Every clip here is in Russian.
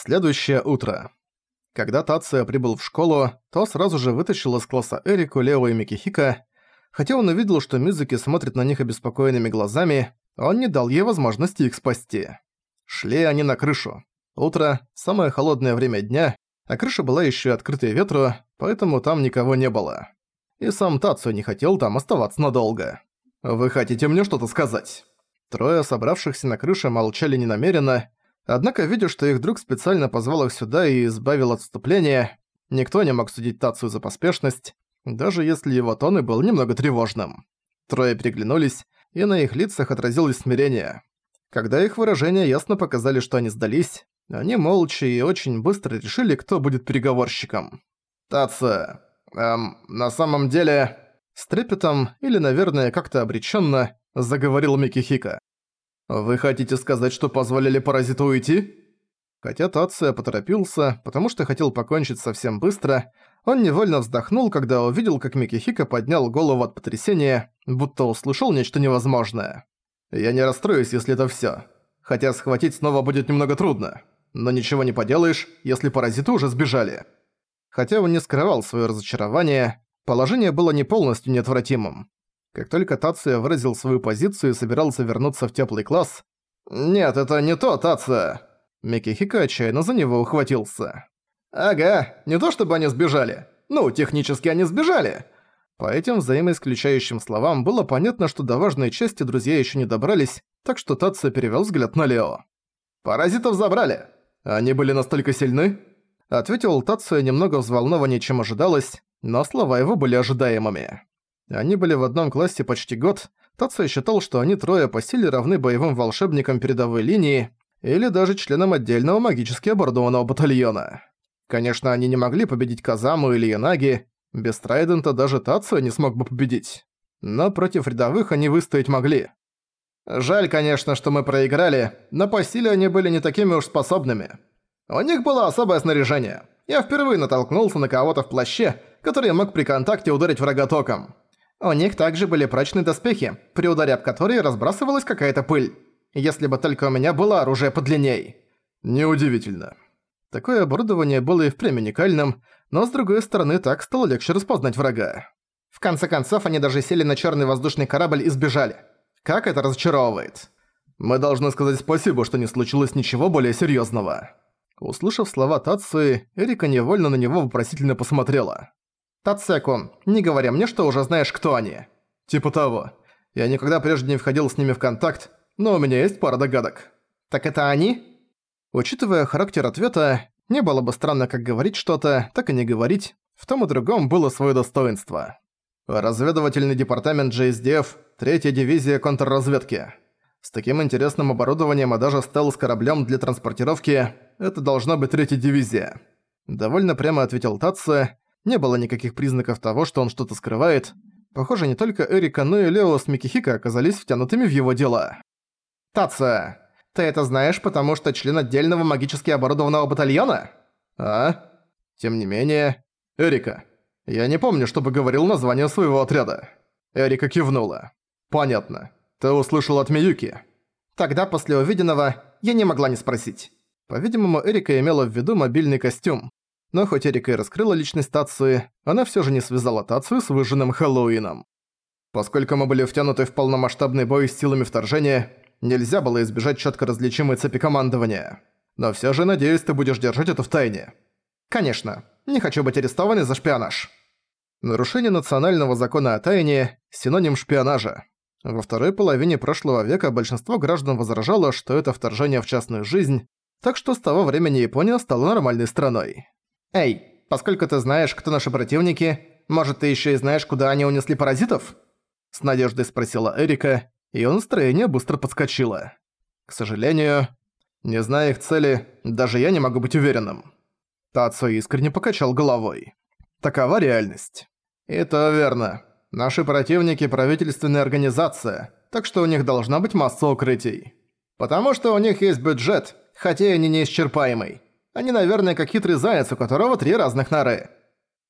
Следующее утро. Когда Тация прибыл в школу, то сразу же вытащил из класса Эрику, Лео и Микихика. Хотя он увидел, что Мизуки смотрит на них обеспокоенными глазами, он не дал ей возможности их спасти. Шли они на крышу. Утро – самое холодное время дня, а крыша была еще открытой ветру, поэтому там никого не было. И сам Тацу не хотел там оставаться надолго. «Вы хотите мне что-то сказать?» Трое собравшихся на крыше молчали ненамеренно, Однако, видя, что их друг специально позвал их сюда и избавил от отступления, никто не мог судить Тацию за поспешность, даже если его тон и был немного тревожным. Трое переглянулись, и на их лицах отразилось смирение. Когда их выражения ясно показали, что они сдались, они молча и очень быстро решили, кто будет переговорщиком. «Тация, эм, на самом деле...» С трепетом, или, наверное, как-то обреченно, заговорил Микихика. «Вы хотите сказать, что позволили паразиту уйти?» Хотя Тация поторопился, потому что хотел покончить совсем быстро, он невольно вздохнул, когда увидел, как Микихика поднял голову от потрясения, будто услышал нечто невозможное. «Я не расстроюсь, если это всё. Хотя схватить снова будет немного трудно. Но ничего не поделаешь, если паразиты уже сбежали». Хотя он не скрывал своё разочарование, положение было не полностью неотвратимым. Как только Тация выразил свою позицию и собирался вернуться в теплый класс... «Нет, это не то, Тация!» Микихика отчаянно за него ухватился. «Ага, не то чтобы они сбежали. Ну, технически они сбежали!» По этим взаимоисключающим словам было понятно, что до важной части друзья еще не добрались, так что Тация перевел взгляд на Лео. «Паразитов забрали! Они были настолько сильны?» Ответил Тация немного взволнованнее, чем ожидалось, но слова его были ожидаемыми. Они были в одном классе почти год. Тация считал, что они трое по силе равны боевым волшебникам передовой линии или даже членам отдельного магически оборудованного батальона. Конечно, они не могли победить Казаму или Янаги, без Трайдента даже Тация не смог бы победить. Но против рядовых они выстоять могли. Жаль, конечно, что мы проиграли, но по силе они были не такими уж способными. У них было особое снаряжение. Я впервые натолкнулся на кого-то в плаще, который мог при контакте ударить врага током. У них также были прочные доспехи, при ударе об которые разбрасывалась какая-то пыль. Если бы только у меня было оружие подлинней. Неудивительно. Такое оборудование было и впрямь уникальным, но с другой стороны так стало легче распознать врага. В конце концов, они даже сели на черный воздушный корабль и сбежали. Как это разочаровывает. Мы должны сказать спасибо, что не случилось ничего более серьезного. Услышав слова Тации, Эрика невольно на него вопросительно посмотрела. Тацеку, не говоря мне, что уже знаешь, кто они. Типа того. Я никогда прежде не входил с ними в контакт, но у меня есть пара догадок. Так это они? Учитывая характер ответа, не было бы странно как говорить что-то, так и не говорить. В том и другом было свое достоинство. Разведывательный департамент JSDF, третья дивизия контрразведки. С таким интересным оборудованием и даже стелс-кораблем для транспортировки, это должна быть третья дивизия. Довольно прямо ответил Татце, не было никаких признаков того, что он что-то скрывает. Похоже, не только Эрика, но и Лео с Микихика оказались втянутыми в его дела. «Таца, ты это знаешь, потому что член отдельного магически оборудованного батальона?» «А? Тем не менее...» «Эрика, я не помню, чтобы говорил название своего отряда». Эрика кивнула. «Понятно. Ты услышал от Миюки». Тогда, после увиденного, я не могла не спросить. По-видимому, Эрика имела в виду мобильный костюм. Но хоть Эрика и раскрыла личность Тации, она всё же не связала Тацию с выжженным Хэллоуином. Поскольку мы были втянуты в полномасштабный бой с силами вторжения, нельзя было избежать чётко различимой цепи командования. Но всё же, надеюсь, ты будешь держать это в тайне. Конечно. Не хочу быть арестованной за шпионаж. Нарушение национального закона о тайне – синоним шпионажа. Во второй половине прошлого века большинство граждан возражало, что это вторжение в частную жизнь, так что с того времени Япония стала нормальной страной. «Эй, поскольку ты знаешь, кто наши противники, может, ты еще и знаешь, куда они унесли паразитов?» С надеждой спросила Эрика, и его настроение быстро подскочило. К сожалению, не зная их цели, даже я не могу быть уверенным. Тацо искренне покачал головой. Такова реальность. Это верно. Наши противники – правительственная организация, так что у них должна быть масса укрытий. Потому что у них есть бюджет, хотя и не неисчерпаемый. Они, наверное, как хитрый заяц, у которого три разных норы.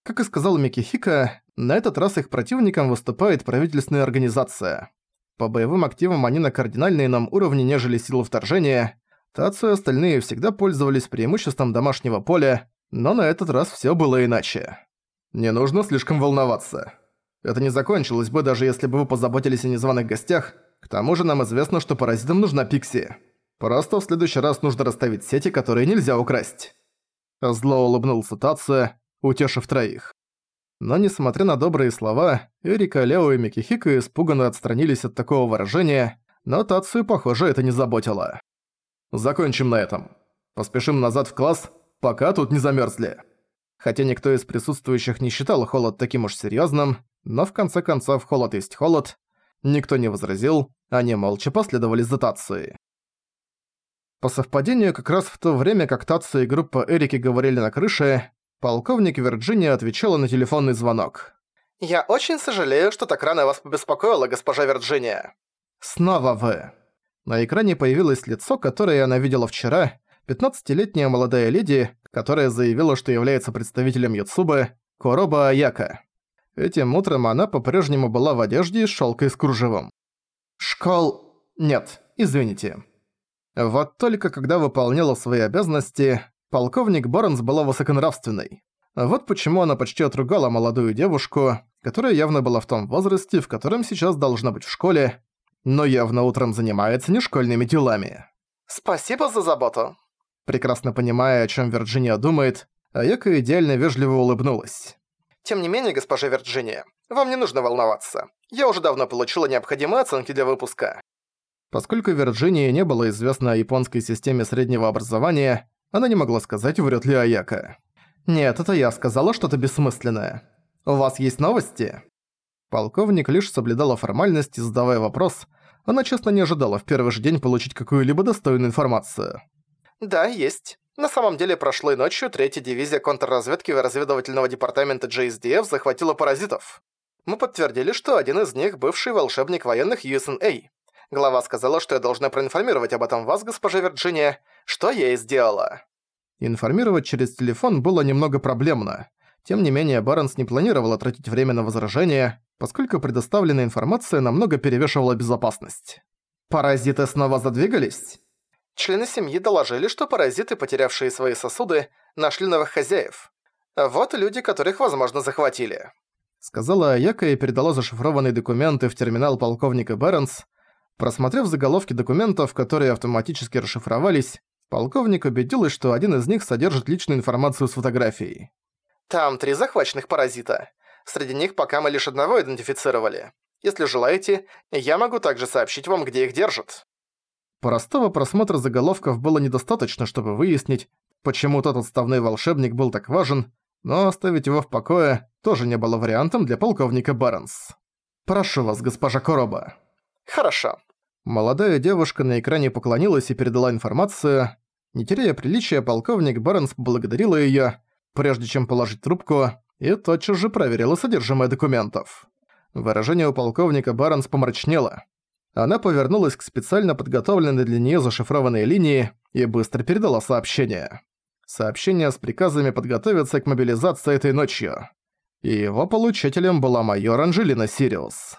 Как и сказал Микихика, на этот раз их противником выступает правительственная организация. По боевым активам они на кардинально ином уровне, нежели силы вторжения. Тацию остальные всегда пользовались преимуществом домашнего поля, но на этот раз всё было иначе. Не нужно слишком волноваться. Это не закончилось бы, даже если бы вы позаботились о незваных гостях. К тому же нам известно, что паразитам нужна Пикси. Просто в следующий раз нужно расставить сети, которые нельзя украсть. Зло улыбнулся Тация, утешив троих. Но несмотря на добрые слова, Эрика, Лео и Микихика испуганно отстранились от такого выражения, но Тацию, похоже, это не заботило. «Закончим на этом. Поспешим назад в класс, пока тут не замерзли. Хотя никто из присутствующих не считал холод таким уж серьезным, но в конце концов холод есть холод. Никто не возразил, они молча последовали за Тацией. По совпадению, как раз в то время, как Татсо и группа Эрики говорили на крыше, полковник Вирджиния отвечала на телефонный звонок. «Я очень сожалею, что так рано вас побеспокоила, госпожа Вирджиния». «Снова вы». На экране появилось лицо, которое она видела вчера, 15-летняя молодая леди, которая заявила, что является представителем Юцубы, Короба Аяка. Этим утром она по-прежнему была в одежде шелка и с кружевом. «Школ... Нет, извините». Вот только когда выполняла свои обязанности, полковник Барнс была высоконравственной. Вот почему она почти отругала молодую девушку, которая явно была в том возрасте, в котором сейчас должна быть в школе, но явно утром занимается не школьными делами. «Спасибо за заботу», Прекрасно понимая, о чем Вирджиния думает, Аяка идеально вежливо улыбнулась. «Тем не менее, госпожа Вирджиния, вам не нужно волноваться. Я уже давно получила необходимые оценки для выпуска». Поскольку Вирджинии не было известно о японской системе среднего образования, она не могла сказать, врет ли Аяка. «Нет, это я сказала что-то бессмысленное. У вас есть новости?» Полковник лишь соблюдала формальности, задавая вопрос. Она честно не ожидала в первый же день получить какую-либо достойную информацию. Да, есть. На самом деле, прошлой ночью третья дивизия контрразведки разведывательного департамента JSDF захватила паразитов. Мы подтвердили, что один из них – бывший волшебник военных USNA. Глава сказала, что я должна проинформировать об этом вас, госпожа Вирджиния, что я и сделала. Информировать через телефон было немного проблемно. Тем не менее, Барнс не планировала тратить время на возражения, поскольку предоставленная информация намного перевешивала безопасность. «Паразиты снова задвигались?» Члены семьи доложили, что паразиты, потерявшие свои сосуды, нашли новых хозяев. Вот люди, которых, возможно, захватили. Сказала Аяка и передала зашифрованные документы в терминал полковника Бернс. Просмотрев заголовки документов, которые автоматически расшифровались, полковник убедилась, что один из них содержит личную информацию с фотографией. «Там три захваченных паразита. Среди них пока мы лишь одного идентифицировали. Если желаете, я могу также сообщить вам, где их держат». Простого просмотра заголовков было недостаточно, чтобы выяснить, почему тот отставной волшебник был так важен, но оставить его в покое тоже не было вариантом для полковника Барнс. «Прошу вас, госпожа Короба». «Хорошо». Молодая девушка на экране поклонилась и передала информацию. Не теряя приличия, полковник Барнс поблагодарила её, прежде чем положить трубку, и тотчас же проверила содержимое документов. Выражение у полковника Барнс помрачнело. Она повернулась к специально подготовленной для неё зашифрованной линии и быстро передала сообщение. Сообщение с приказами подготовиться к мобилизации этой ночью. И его получателем была майор Анжелина Сириус.